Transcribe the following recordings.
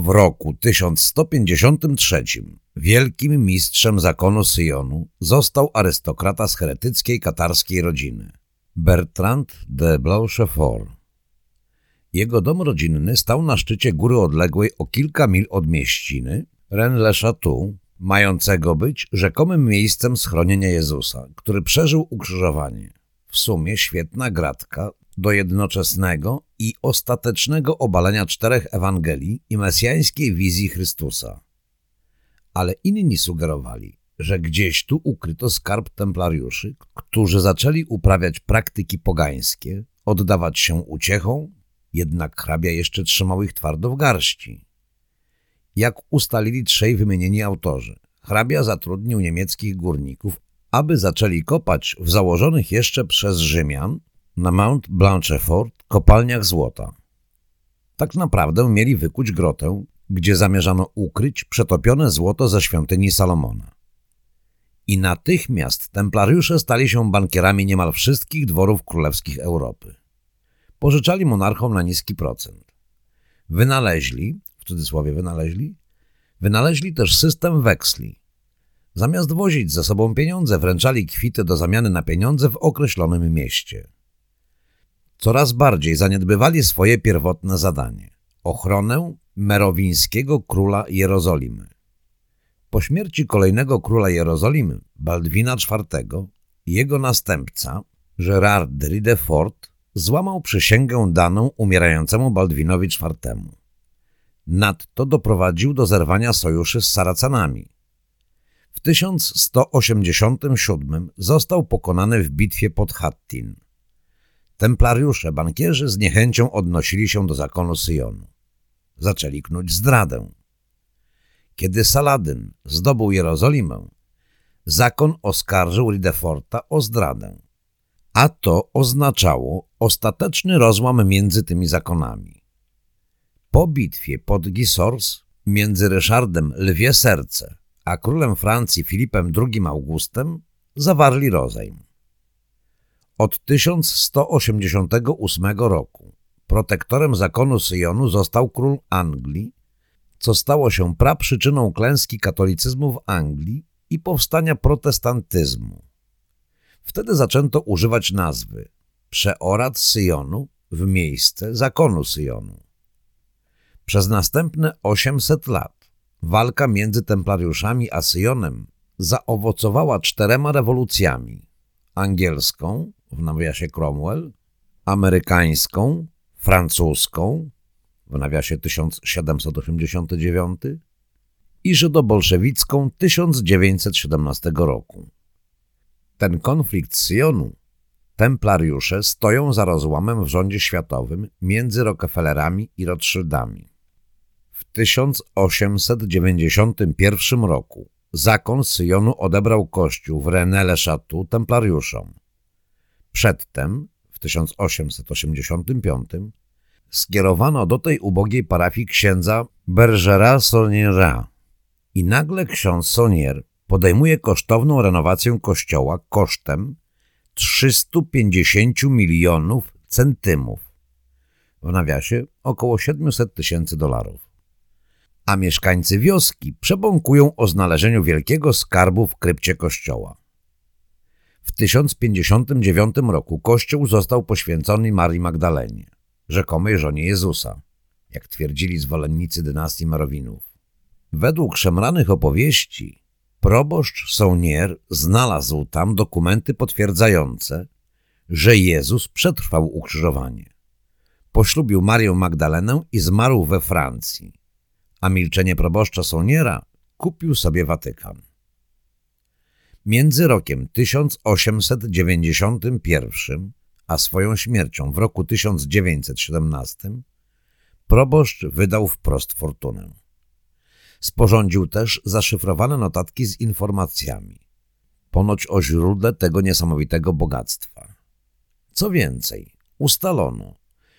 W roku 1153 wielkim mistrzem zakonu Syjonu został arystokrata z heretyckiej katarskiej rodziny, Bertrand de Blanchefort. Jego dom rodzinny stał na szczycie góry odległej o kilka mil od mieściny Rennes-le-Château, mającego być rzekomym miejscem schronienia Jezusa, który przeżył ukrzyżowanie. W sumie świetna gratka do jednoczesnego i ostatecznego obalenia czterech Ewangelii i mesjańskiej wizji Chrystusa. Ale inni sugerowali, że gdzieś tu ukryto skarb templariuszy, którzy zaczęli uprawiać praktyki pogańskie, oddawać się uciechom, jednak hrabia jeszcze trzymał ich twardo w garści. Jak ustalili trzej wymienieni autorzy, hrabia zatrudnił niemieckich górników, aby zaczęli kopać w założonych jeszcze przez Rzymian na Mount Blanchefort kopalniach złota. Tak naprawdę mieli wykuć grotę, gdzie zamierzano ukryć przetopione złoto ze świątyni Salomona. I natychmiast templariusze stali się bankierami niemal wszystkich dworów królewskich Europy. Pożyczali monarchom na niski procent. Wynaleźli, w cudzysłowie wynaleźli, wynaleźli też system weksli. Zamiast wozić ze sobą pieniądze, wręczali kwity do zamiany na pieniądze w określonym mieście coraz bardziej zaniedbywali swoje pierwotne zadanie – ochronę merowińskiego króla Jerozolimy. Po śmierci kolejnego króla Jerozolimy, Baldwina IV, jego następca, Gerard de Ridefort, złamał przysięgę daną umierającemu Baldwinowi IV. Nadto doprowadził do zerwania sojuszy z Saracenami. W 1187 został pokonany w bitwie pod Hattin. Templariusze, bankierzy z niechęcią odnosili się do zakonu Syjonu. Zaczęli knuć zdradę. Kiedy Saladyn zdobył Jerozolimę, zakon oskarżył Rideforta o zdradę, a to oznaczało ostateczny rozłam między tymi zakonami. Po bitwie pod Gisors między Ryszardem Lwie Serce a królem Francji Filipem II Augustem zawarli rozejm. Od 1188 roku protektorem zakonu Syjonu został król Anglii, co stało się praprzyczyną klęski katolicyzmu w Anglii i powstania protestantyzmu. Wtedy zaczęto używać nazwy przeorat Syjonu w miejsce zakonu Syjonu. Przez następne 800 lat walka między templariuszami a Syjonem zaowocowała czterema rewolucjami – angielską, w nawiasie Cromwell, amerykańską, francuską, w nawiasie 1789 i żydobolszewicką 1917 roku. Ten konflikt Syjonu templariusze stoją za rozłamem w rządzie światowym między Rockefellerami i Rothschildami. W 1891 roku zakon Syjonu odebrał kościół w René-le-Château templariuszom. Przedtem, w 1885, skierowano do tej ubogiej parafii księdza Bergera Sauniera i nagle ksiądz Saunier podejmuje kosztowną renowację kościoła kosztem 350 milionów centymów, w nawiasie około 700 tysięcy dolarów. A mieszkańcy wioski przebąkują o znalezieniu wielkiego skarbu w krypcie kościoła. W 1059 roku kościół został poświęcony Marii Magdalenie, rzekomej żonie Jezusa, jak twierdzili zwolennicy dynastii Marowinów. Według szemranych opowieści proboszcz Saunier znalazł tam dokumenty potwierdzające, że Jezus przetrwał ukrzyżowanie. Poślubił Marię Magdalenę i zmarł we Francji, a milczenie proboszcza Sauniera kupił sobie Watykan. Między rokiem 1891 a swoją śmiercią w roku 1917 proboszcz wydał wprost fortunę. Sporządził też zaszyfrowane notatki z informacjami, ponoć o źródle tego niesamowitego bogactwa. Co więcej, ustalono,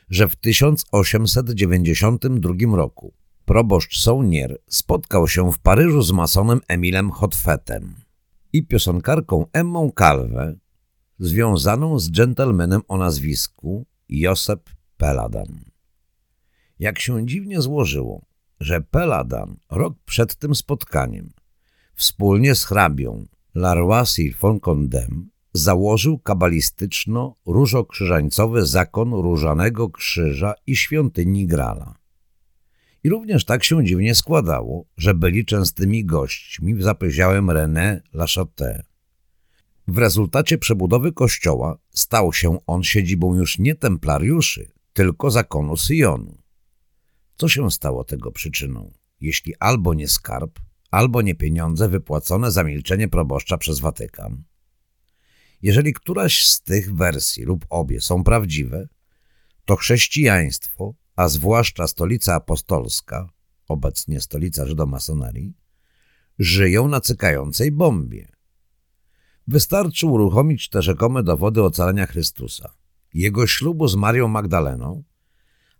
że w 1892 roku proboszcz Saunier spotkał się w Paryżu z masonem Emilem Hotfetem i piosenkarką Emmą Calve, związaną z dżentelmenem o nazwisku Josep Peladan. Jak się dziwnie złożyło, że Peladan rok przed tym spotkaniem wspólnie z hrabią Larwasi von Condem założył kabalistyczno-różokrzyżańcowy zakon Różanego Krzyża i świątyni Grala. I również tak się dziwnie składało, że byli częstymi gośćmi w zapyziałym René Lachaté. W rezultacie przebudowy kościoła stał się on siedzibą już nie templariuszy, tylko zakonu Syjonu. Co się stało tego przyczyną, jeśli albo nie skarb, albo nie pieniądze wypłacone za milczenie proboszcza przez Watykan? Jeżeli któraś z tych wersji lub obie są prawdziwe, to chrześcijaństwo, a zwłaszcza stolica apostolska, obecnie stolica żydomasonerii, żyją na cykającej bombie. Wystarczy uruchomić te rzekome dowody ocalenia Chrystusa, jego ślubu z Marią Magdaleną,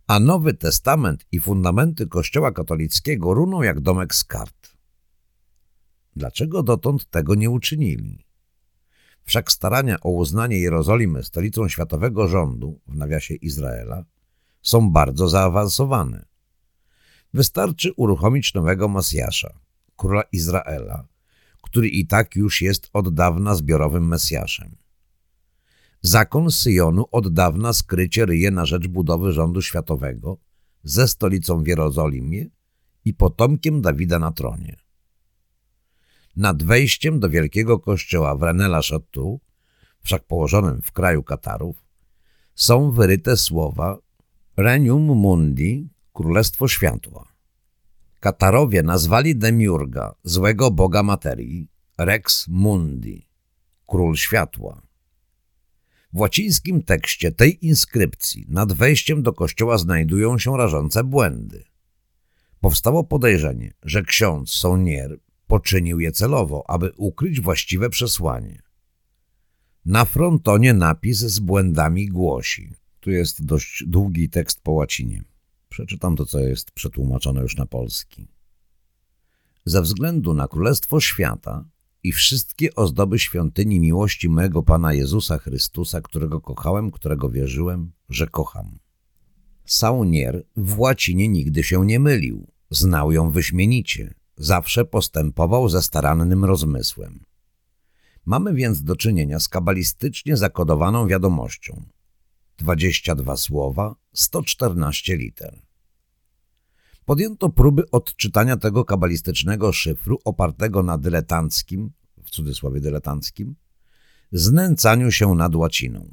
a Nowy Testament i fundamenty Kościoła katolickiego runą jak domek z kart. Dlaczego dotąd tego nie uczynili? Wszak starania o uznanie Jerozolimy stolicą światowego rządu, w nawiasie Izraela, są bardzo zaawansowane. Wystarczy uruchomić nowego Mesjasza, króla Izraela, który i tak już jest od dawna zbiorowym Mesjaszem. Zakon Syjonu od dawna skrycie ryje na rzecz budowy rządu światowego ze stolicą w Jerozolimie i potomkiem Dawida na tronie. Nad wejściem do wielkiego kościoła w Renela Chateau, wszak położonym w kraju Katarów, są wyryte słowa Renium Mundi, Królestwo Światła. Katarowie nazwali Demiurga, złego boga materii, Rex Mundi, Król Światła. W łacińskim tekście tej inskrypcji nad wejściem do kościoła znajdują się rażące błędy. Powstało podejrzenie, że ksiądz Saunier poczynił je celowo, aby ukryć właściwe przesłanie. Na frontonie napis z błędami głosi. Tu jest dość długi tekst po łacinie. Przeczytam to, co jest przetłumaczone już na polski. Ze względu na Królestwo Świata i wszystkie ozdoby świątyni miłości mego Pana Jezusa Chrystusa, którego kochałem, którego wierzyłem, że kocham. Saunier w łacinie nigdy się nie mylił, znał ją wyśmienicie, zawsze postępował ze starannym rozmysłem. Mamy więc do czynienia z kabalistycznie zakodowaną wiadomością. 22 słowa, 114 liter. Podjęto próby odczytania tego kabalistycznego szyfru opartego na dyletanckim, w cudzysłowie dyletanckim, znęcaniu się nad łaciną.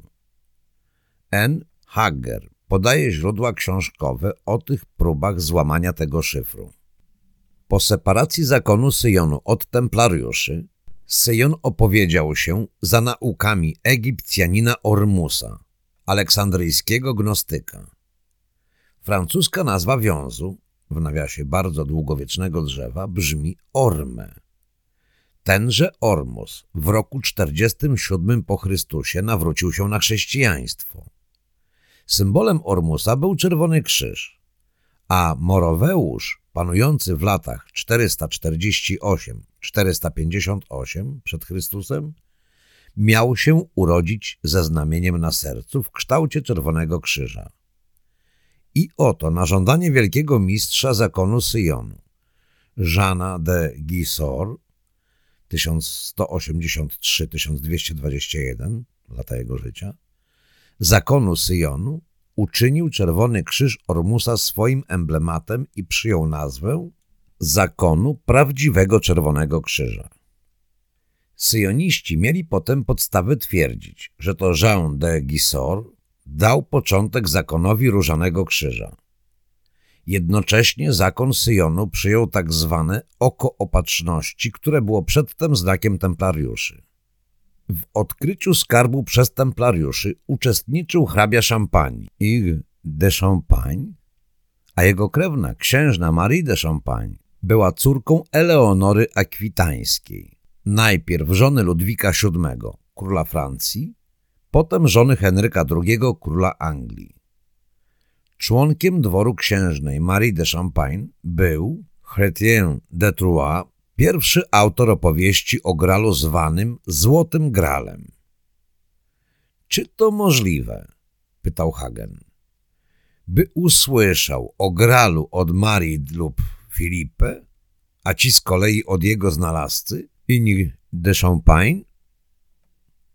N. Hager podaje źródła książkowe o tych próbach złamania tego szyfru. Po separacji zakonu Syjonu od templariuszy, Syjon opowiedział się za naukami Egipcjanina Ormusa, aleksandryjskiego gnostyka. Francuska nazwa wiązu, w nawiasie bardzo długowiecznego drzewa, brzmi Orme. Tenże Ormus w roku 47 po Chrystusie nawrócił się na chrześcijaństwo. Symbolem Ormusa był czerwony krzyż, a Moroweusz, panujący w latach 448-458 przed Chrystusem, miał się urodzić ze znamieniem na sercu w kształcie czerwonego krzyża. I oto na żądanie wielkiego mistrza zakonu Syjonu, Żana de Gisor, 1183-1221, lata jego życia, zakonu Syjonu, uczynił czerwony krzyż Ormusa swoim emblematem i przyjął nazwę zakonu prawdziwego czerwonego krzyża. Syjoniści mieli potem podstawy twierdzić, że to Jean de Gisor dał początek zakonowi Różanego Krzyża. Jednocześnie zakon Syjonu przyjął tak zwane oko opatrzności, które było przedtem znakiem templariuszy. W odkryciu skarbu przez templariuszy uczestniczył hrabia Champagne, Hugues de Champagne, a jego krewna, księżna Marie de Champagne, była córką Eleonory Akwitańskiej najpierw żony Ludwika VII, króla Francji, potem żony Henryka II, króla Anglii. Członkiem dworu księżnej Marie de Champagne był Chrétien de Troyes, pierwszy autor opowieści o gralu zwanym Złotym Gralem. Czy to możliwe? pytał Hagen. By usłyszał o gralu od Marii lub Filipe, a ci z kolei od jego znalazcy, inni de Champagne?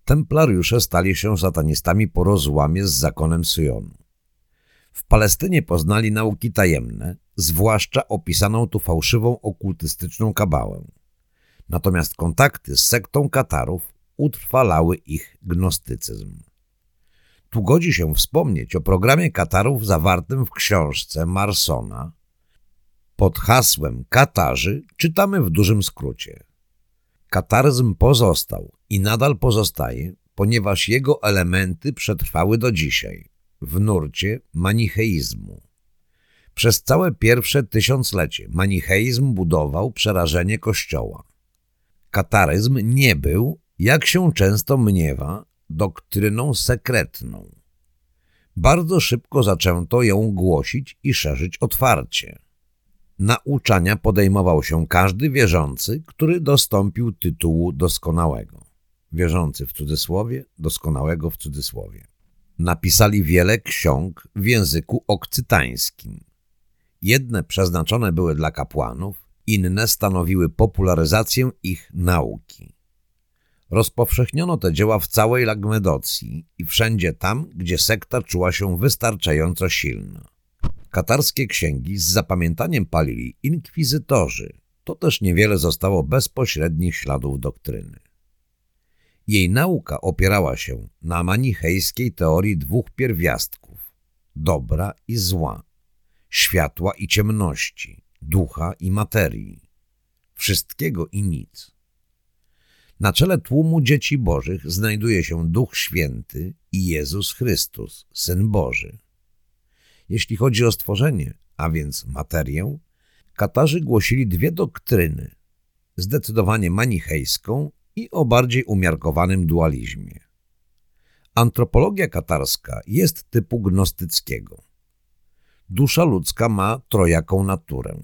Templariusze stali się satanistami po rozłamie z zakonem Syjonu. W Palestynie poznali nauki tajemne, zwłaszcza opisaną tu fałszywą okultystyczną kabałę. Natomiast kontakty z sektą Katarów utrwalały ich gnostycyzm. Tu godzi się wspomnieć o programie Katarów zawartym w książce Marsona. Pod hasłem Katarzy czytamy w dużym skrócie. Kataryzm pozostał i nadal pozostaje, ponieważ jego elementy przetrwały do dzisiaj w nurcie manicheizmu. Przez całe pierwsze tysiąclecie manicheizm budował przerażenie Kościoła. Kataryzm nie był, jak się często mniewa, doktryną sekretną. Bardzo szybko zaczęto ją głosić i szerzyć otwarcie. Nauczania podejmował się każdy wierzący, który dostąpił tytułu doskonałego. Wierzący w cudzysłowie, doskonałego w cudzysłowie. Napisali wiele ksiąg w języku okcytańskim. Jedne przeznaczone były dla kapłanów, inne stanowiły popularyzację ich nauki. Rozpowszechniono te dzieła w całej Lagmedocji i wszędzie tam, gdzie sekta czuła się wystarczająco silna. Katarskie księgi z zapamiętaniem palili inkwizytorzy, to też niewiele zostało bezpośrednich śladów doktryny. Jej nauka opierała się na manichejskiej teorii dwóch pierwiastków – dobra i zła, światła i ciemności, ducha i materii, wszystkiego i nic. Na czele tłumu dzieci bożych znajduje się Duch Święty i Jezus Chrystus, Syn Boży. Jeśli chodzi o stworzenie, a więc materię, Katarzy głosili dwie doktryny, zdecydowanie manichejską i o bardziej umiarkowanym dualizmie. Antropologia katarska jest typu gnostyckiego. Dusza ludzka ma trojaką naturę.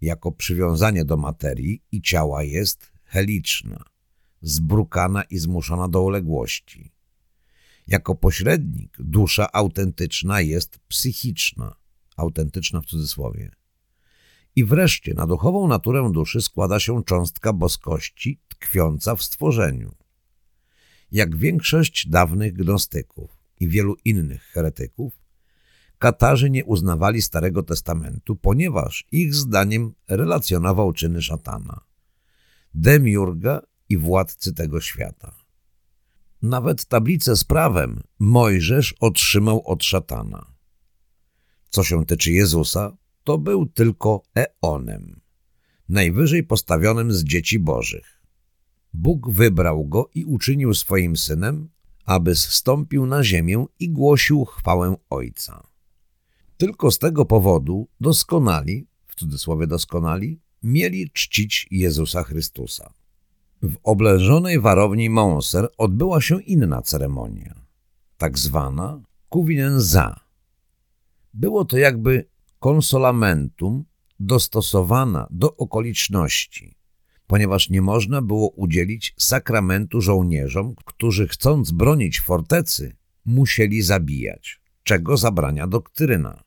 Jako przywiązanie do materii i ciała jest heliczna, zbrukana i zmuszona do uległości. Jako pośrednik dusza autentyczna jest psychiczna, autentyczna w cudzysłowie. I wreszcie na duchową naturę duszy składa się cząstka boskości tkwiąca w stworzeniu. Jak większość dawnych gnostyków i wielu innych heretyków, Katarzy nie uznawali Starego Testamentu, ponieważ ich zdaniem relacjonował czyny szatana, demiurga i władcy tego świata. Nawet tablicę z prawem Mojżesz otrzymał od szatana. Co się tyczy Jezusa, to był tylko eonem, najwyżej postawionym z dzieci bożych. Bóg wybrał go i uczynił swoim synem, aby zstąpił na ziemię i głosił chwałę Ojca. Tylko z tego powodu doskonali, w cudzysłowie doskonali, mieli czcić Jezusa Chrystusa. W oblężonej warowni Monser odbyła się inna ceremonia, tak zwana Kuwinenza. Było to jakby konsolamentum dostosowana do okoliczności, ponieważ nie można było udzielić sakramentu żołnierzom, którzy chcąc bronić fortecy, musieli zabijać, czego zabrania doktryna.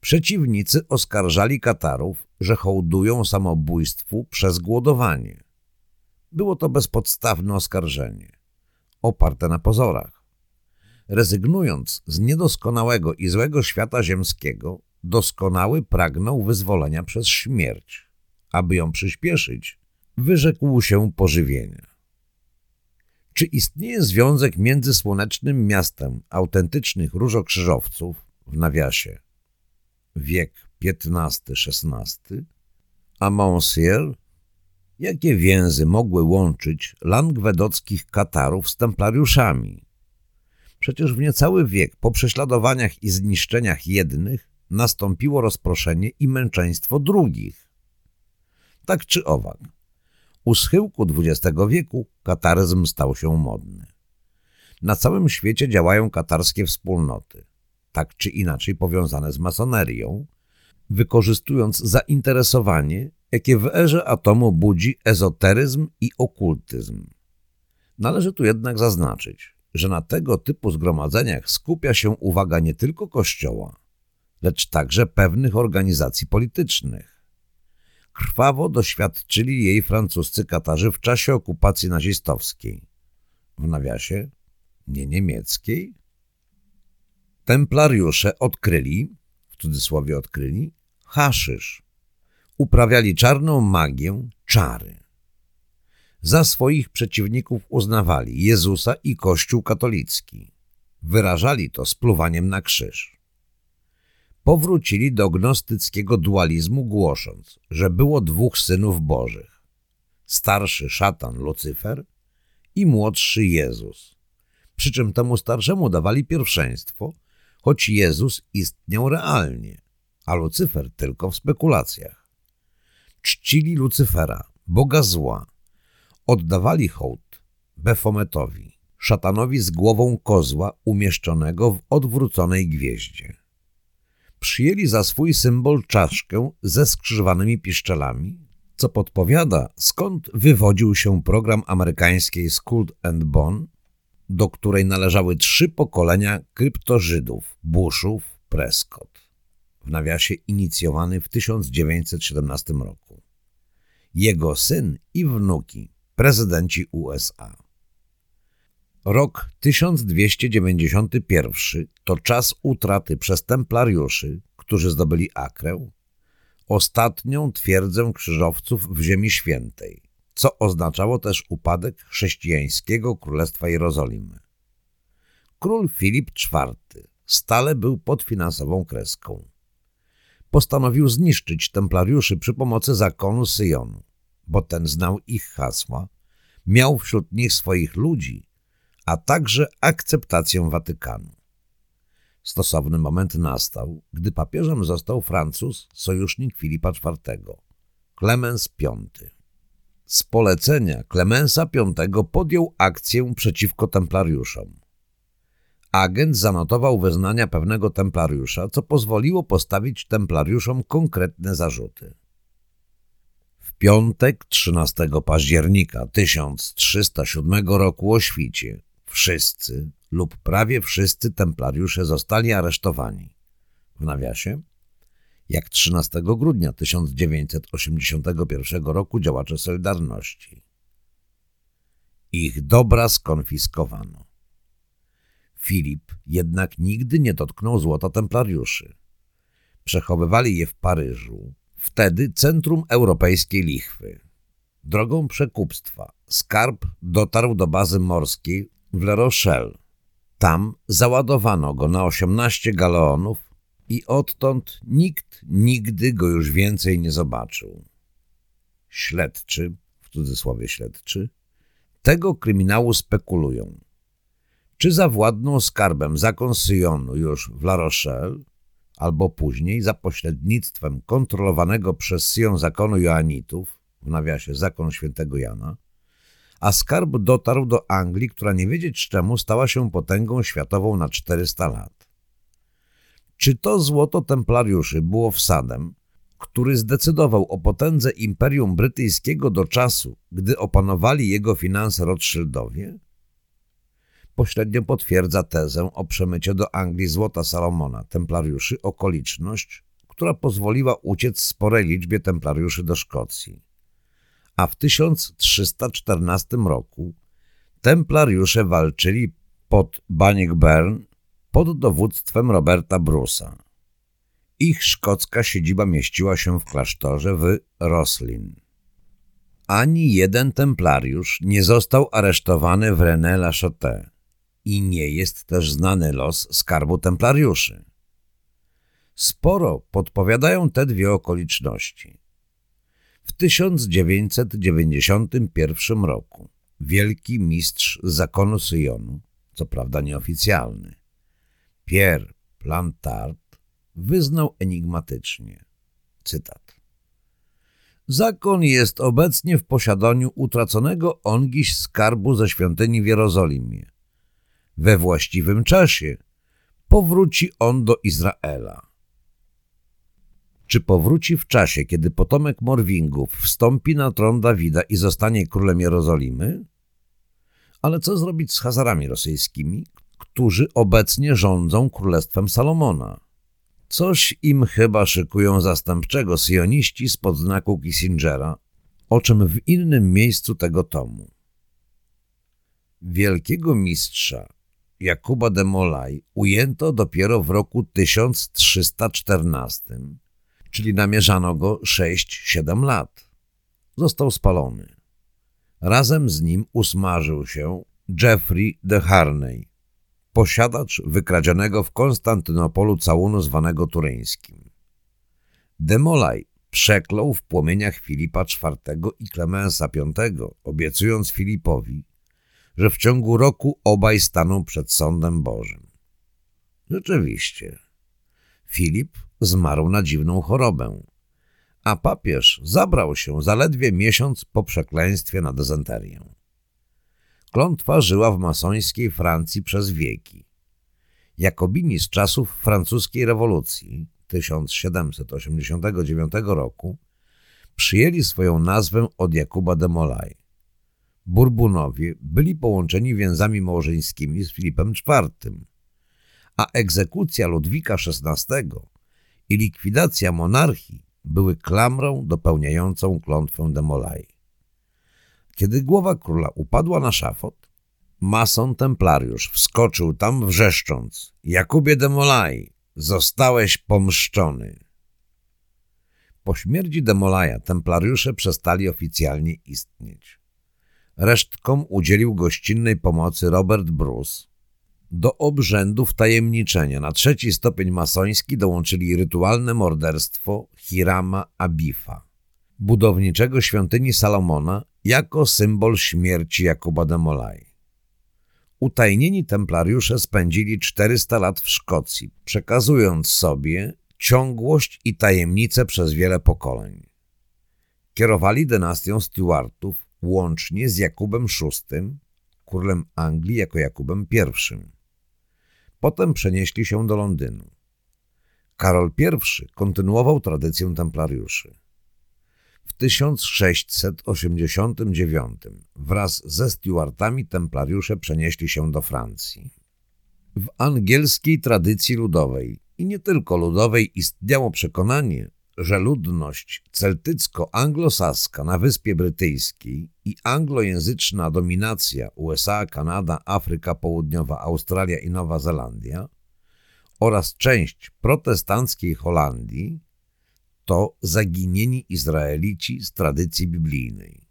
Przeciwnicy oskarżali Katarów, że hołdują samobójstwu przez głodowanie. Było to bezpodstawne oskarżenie, oparte na pozorach. Rezygnując z niedoskonałego i złego świata ziemskiego, doskonały pragnął wyzwolenia przez śmierć. Aby ją przyspieszyć, wyrzekł się pożywienia. Czy istnieje związek między słonecznym miastem autentycznych różokrzyżowców, w nawiasie wiek XV-XVI, a Monsieur Jakie więzy mogły łączyć langwedockich Katarów z templariuszami? Przecież w niecały wiek po prześladowaniach i zniszczeniach jednych nastąpiło rozproszenie i męczeństwo drugich. Tak czy owak, u schyłku XX wieku kataryzm stał się modny. Na całym świecie działają katarskie wspólnoty, tak czy inaczej powiązane z masonerią, wykorzystując zainteresowanie jakie w erze atomu budzi ezoteryzm i okultyzm. Należy tu jednak zaznaczyć, że na tego typu zgromadzeniach skupia się uwaga nie tylko Kościoła, lecz także pewnych organizacji politycznych. Krwawo doświadczyli jej francuscy Katarzy w czasie okupacji nazistowskiej. W nawiasie nie niemieckiej. Templariusze odkryli, w cudzysłowie odkryli, haszysz. Uprawiali czarną magię, czary. Za swoich przeciwników uznawali Jezusa i Kościół katolicki. Wyrażali to spluwaniem na krzyż. Powrócili do gnostyckiego dualizmu, głosząc, że było dwóch synów bożych. Starszy szatan Lucyfer i młodszy Jezus. Przy czym temu starszemu dawali pierwszeństwo, choć Jezus istniał realnie, a Lucyfer tylko w spekulacjach. Czcili Lucyfera, Boga zła, oddawali hołd Befometowi, szatanowi z głową kozła umieszczonego w odwróconej gwieździe. Przyjęli za swój symbol czaszkę ze skrzyżowanymi piszczelami, co podpowiada, skąd wywodził się program amerykańskiej Skull and Bone, do której należały trzy pokolenia kryptożydów, Bushów, Prescott, w nawiasie inicjowany w 1917 roku. Jego syn i wnuki prezydenci USA. Rok 1291 to czas utraty przez templariuszy, którzy zdobyli Akrę, ostatnią twierdzę krzyżowców w Ziemi Świętej, co oznaczało też upadek chrześcijańskiego Królestwa Jerozolimy. Król Filip IV stale był pod finansową kreską. Postanowił zniszczyć templariuszy przy pomocy zakonu Syjonu bo ten znał ich hasła, miał wśród nich swoich ludzi, a także akceptację Watykanu. Stosowny moment nastał, gdy papieżem został Francuz, sojusznik Filipa IV, Klemens V. Z polecenia Klemensa V podjął akcję przeciwko templariuszom. Agent zanotował wyznania pewnego templariusza, co pozwoliło postawić templariuszom konkretne zarzuty piątek 13 października 1307 roku o świcie wszyscy lub prawie wszyscy templariusze zostali aresztowani. W nawiasie, jak 13 grudnia 1981 roku działacze Solidarności. Ich dobra skonfiskowano. Filip jednak nigdy nie dotknął złota templariuszy. Przechowywali je w Paryżu, wtedy centrum europejskiej lichwy. Drogą przekupstwa skarb dotarł do bazy morskiej w Le Rochelle. Tam załadowano go na 18 galeonów i odtąd nikt nigdy go już więcej nie zobaczył. Śledczy, w cudzysłowie śledczy, tego kryminału spekulują. Czy zawładną skarbem zakon Syjonu już w La Rochelle, albo później za pośrednictwem kontrolowanego przez Sion zakonu Joanitów, w nawiasie zakon świętego Jana, a skarb dotarł do Anglii, która nie wiedzieć czemu stała się potęgą światową na 400 lat. Czy to złoto templariuszy było wsadem, który zdecydował o potędze Imperium Brytyjskiego do czasu, gdy opanowali jego finanse Rothschildowie? Pośrednio potwierdza tezę o przemycie do Anglii złota Salomona, templariuszy, okoliczność, która pozwoliła uciec sporej liczbie templariuszy do Szkocji. A w 1314 roku templariusze walczyli pod Bannockburn pod dowództwem Roberta Brusa. Ich szkocka siedziba mieściła się w klasztorze w Roslin. Ani jeden templariusz nie został aresztowany w René-la-Chaussée i nie jest też znany los skarbu templariuszy. Sporo podpowiadają te dwie okoliczności. W 1991 roku wielki mistrz zakonu Syjonu, co prawda nieoficjalny, Pierre Plantard wyznał enigmatycznie, cytat. Zakon jest obecnie w posiadaniu utraconego ongiś skarbu ze świątyni w Jerozolimie we właściwym czasie powróci on do Izraela. Czy powróci w czasie, kiedy potomek Morwingów wstąpi na tron Dawida i zostanie królem Jerozolimy? Ale co zrobić z Hazarami rosyjskimi, którzy obecnie rządzą królestwem Salomona? Coś im chyba szykują zastępczego syjoniści z podznaku Kissingera, o czym w innym miejscu tego tomu. Wielkiego mistrza Jakuba de Molay ujęto dopiero w roku 1314, czyli namierzano go 6-7 lat. Został spalony. Razem z nim usmażył się Jeffrey de Harney, posiadacz wykradzionego w Konstantynopolu całunu zwanego turyńskim. Demolaj przeklął w płomieniach Filipa IV i Klemensa V, obiecując Filipowi, że w ciągu roku obaj staną przed sądem Bożym. Rzeczywiście, Filip zmarł na dziwną chorobę, a papież zabrał się zaledwie miesiąc po przekleństwie na dezenterię. Klątwa żyła w masońskiej Francji przez wieki. Jakobini z czasów francuskiej rewolucji 1789 roku przyjęli swoją nazwę od Jakuba de Molay. Burbunowie byli połączeni więzami małżeńskimi z Filipem IV, a egzekucja Ludwika XVI i likwidacja monarchii były klamrą dopełniającą klątwę de Molay. Kiedy głowa króla upadła na szafot, mason templariusz wskoczył tam wrzeszcząc Jakubie de Molay, zostałeś pomszczony. Po śmierci Demolaja templariusze przestali oficjalnie istnieć. Resztkom udzielił gościnnej pomocy Robert Bruce. Do obrzędów tajemniczenia na trzeci stopień masoński dołączyli rytualne morderstwo Hirama Abifa, budowniczego świątyni Salomona jako symbol śmierci Jakuba de Molay. Utajnieni templariusze spędzili 400 lat w Szkocji, przekazując sobie ciągłość i tajemnicę przez wiele pokoleń. Kierowali dynastią Stuartów łącznie z Jakubem VI, królem Anglii jako Jakubem I. Potem przenieśli się do Londynu. Karol I kontynuował tradycję templariuszy. W 1689 wraz ze Stuartami templariusze przenieśli się do Francji. W angielskiej tradycji ludowej i nie tylko ludowej istniało przekonanie, że ludność celtycko-anglosaska na Wyspie Brytyjskiej i anglojęzyczna dominacja USA, Kanada, Afryka Południowa, Australia i Nowa Zelandia oraz część protestanckiej Holandii to zaginieni Izraelici z tradycji biblijnej.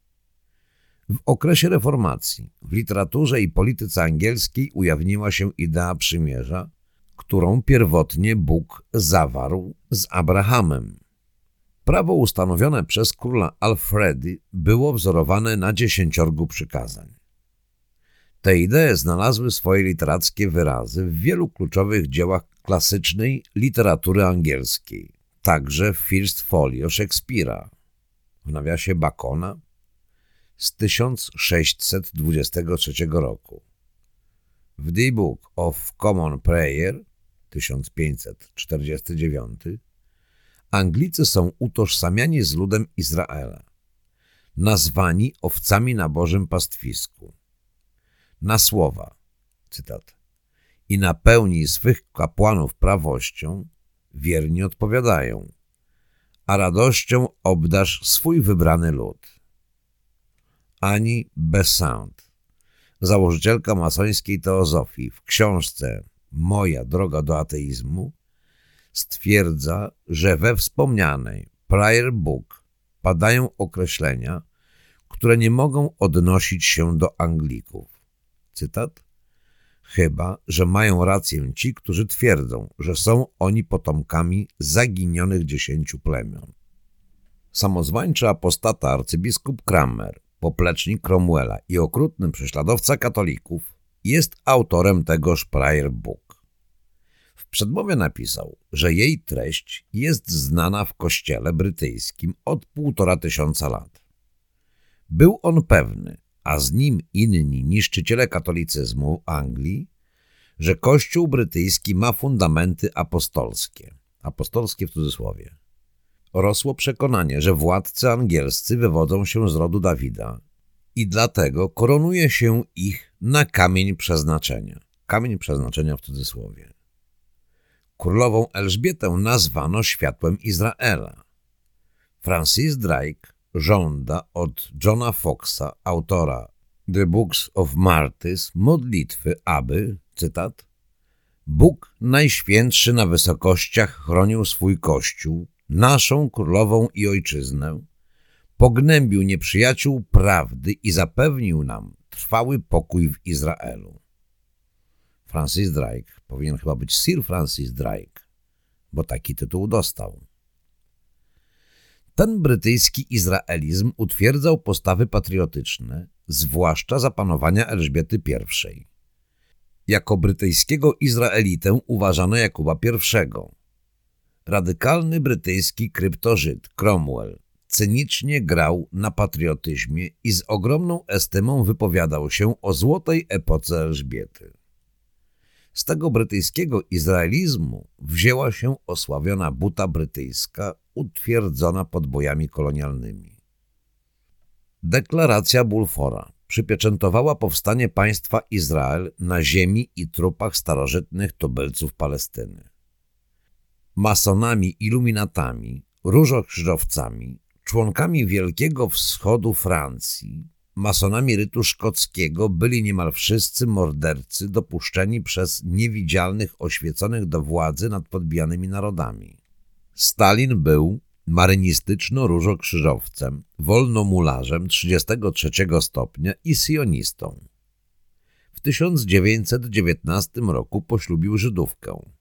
W okresie reformacji w literaturze i polityce angielskiej ujawniła się idea przymierza, którą pierwotnie Bóg zawarł z Abrahamem. Prawo ustanowione przez króla Alfredy było wzorowane na dziesięciorgu przykazań. Te idee znalazły swoje literackie wyrazy w wielu kluczowych dziełach klasycznej literatury angielskiej, także w First Folio Szekspira, w nawiasie Bacona z 1623 roku. W The Book of Common Prayer 1549 Anglicy są utożsamiani z ludem Izraela, nazwani owcami na Bożym pastwisku. Na słowa, cytat, i napełni swych kapłanów prawością, wierni odpowiadają, a radością obdasz swój wybrany lud. Ani Besant, założycielka masońskiej teozofii, w książce Moja droga do ateizmu, stwierdza, że we wspomnianej Prior Book padają określenia, które nie mogą odnosić się do Anglików. Cytat chyba że mają rację ci, którzy twierdzą, że są oni potomkami zaginionych dziesięciu plemion. Samozwańczy apostata arcybiskup Kramer, poplecznik Cromwella i okrutny prześladowca katolików jest autorem tegoż Prior Book. W przedmowie napisał, że jej treść jest znana w kościele brytyjskim od półtora tysiąca lat. Był on pewny, a z nim inni niszczyciele katolicyzmu Anglii, że Kościół brytyjski ma fundamenty apostolskie. Apostolskie w cudzysłowie. Rosło przekonanie, że władcy angielscy wywodzą się z rodu Dawida i dlatego koronuje się ich na kamień przeznaczenia. Kamień przeznaczenia w cudzysłowie. Królową Elżbietę nazwano światłem Izraela. Francis Drake żąda od Johna Foxa, autora The Books of Martyrs, modlitwy, aby, cytat, Bóg Najświętszy na wysokościach chronił swój Kościół, naszą królową i ojczyznę, pognębił nieprzyjaciół prawdy i zapewnił nam trwały pokój w Izraelu. Francis Drake, powinien chyba być Sir Francis Drake, bo taki tytuł dostał. Ten brytyjski izraelizm utwierdzał postawy patriotyczne, zwłaszcza za panowania Elżbiety I. Jako brytyjskiego Izraelitę uważano Jakuba I. Radykalny brytyjski kryptożyd Cromwell cynicznie grał na patriotyzmie i z ogromną estymą wypowiadał się o złotej epoce Elżbiety. Z tego brytyjskiego izraelizmu wzięła się osławiona buta brytyjska utwierdzona podbojami kolonialnymi. Deklaracja Bulfora przypieczętowała powstanie państwa Izrael na ziemi i trupach starożytnych tubylców Palestyny. Masonami, iluminatami, różokrzyżowcami, członkami Wielkiego Wschodu Francji, masonami rytu szkockiego byli niemal wszyscy mordercy dopuszczeni przez niewidzialnych oświeconych do władzy nad podbijanymi narodami. Stalin był marynistyczno-różokrzyżowcem, wolnomularzem 33 stopnia i sionistą. W 1919 roku poślubił Żydówkę.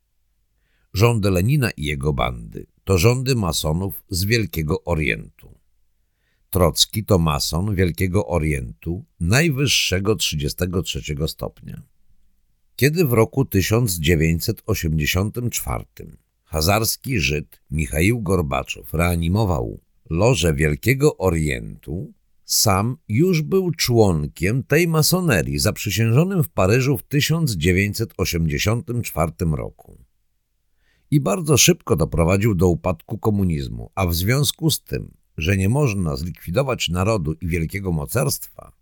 Rządy Lenina i jego bandy to rządy masonów z Wielkiego Orientu. Trocki to mason Wielkiego Orientu najwyższego 33 stopnia. Kiedy w roku 1984 hazarski Żyd Michaił Gorbaczow reanimował loże Wielkiego Orientu, sam już był członkiem tej masonerii zaprzysiężonym w Paryżu w 1984 roku. I bardzo szybko doprowadził do upadku komunizmu, a w związku z tym, że nie można zlikwidować narodu i wielkiego mocarstwa,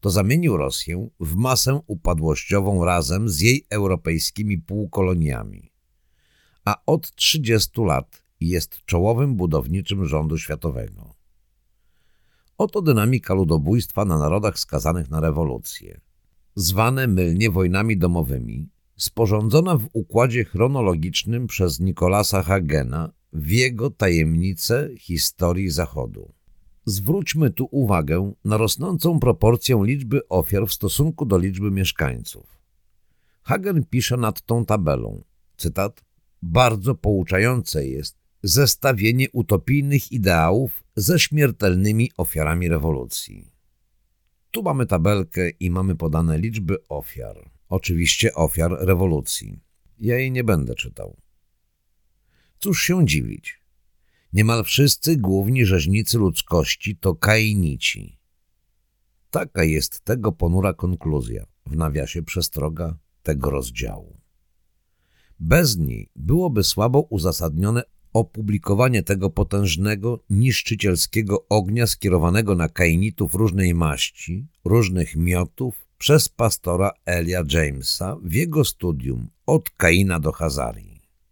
to zamienił Rosję w masę upadłościową razem z jej europejskimi półkoloniami a od 30 lat jest czołowym budowniczym rządu światowego. Oto dynamika ludobójstwa na narodach skazanych na rewolucję, zwane mylnie wojnami domowymi, sporządzona w układzie chronologicznym przez Nikolasa Hagena w jego tajemnice historii Zachodu. Zwróćmy tu uwagę na rosnącą proporcję liczby ofiar w stosunku do liczby mieszkańców. Hagen pisze nad tą tabelą, cytat, bardzo pouczające jest zestawienie utopijnych ideałów ze śmiertelnymi ofiarami rewolucji. Tu mamy tabelkę i mamy podane liczby ofiar. Oczywiście ofiar rewolucji. Ja jej nie będę czytał. Cóż się dziwić. Niemal wszyscy główni rzeźnicy ludzkości to kainici. Taka jest tego ponura konkluzja, w nawiasie przestroga tego rozdziału. Bez niej byłoby słabo uzasadnione opublikowanie tego potężnego, niszczycielskiego ognia skierowanego na kainitów różnej maści, różnych miotów przez pastora Elia Jamesa w jego studium Od Kaina do Hazarii.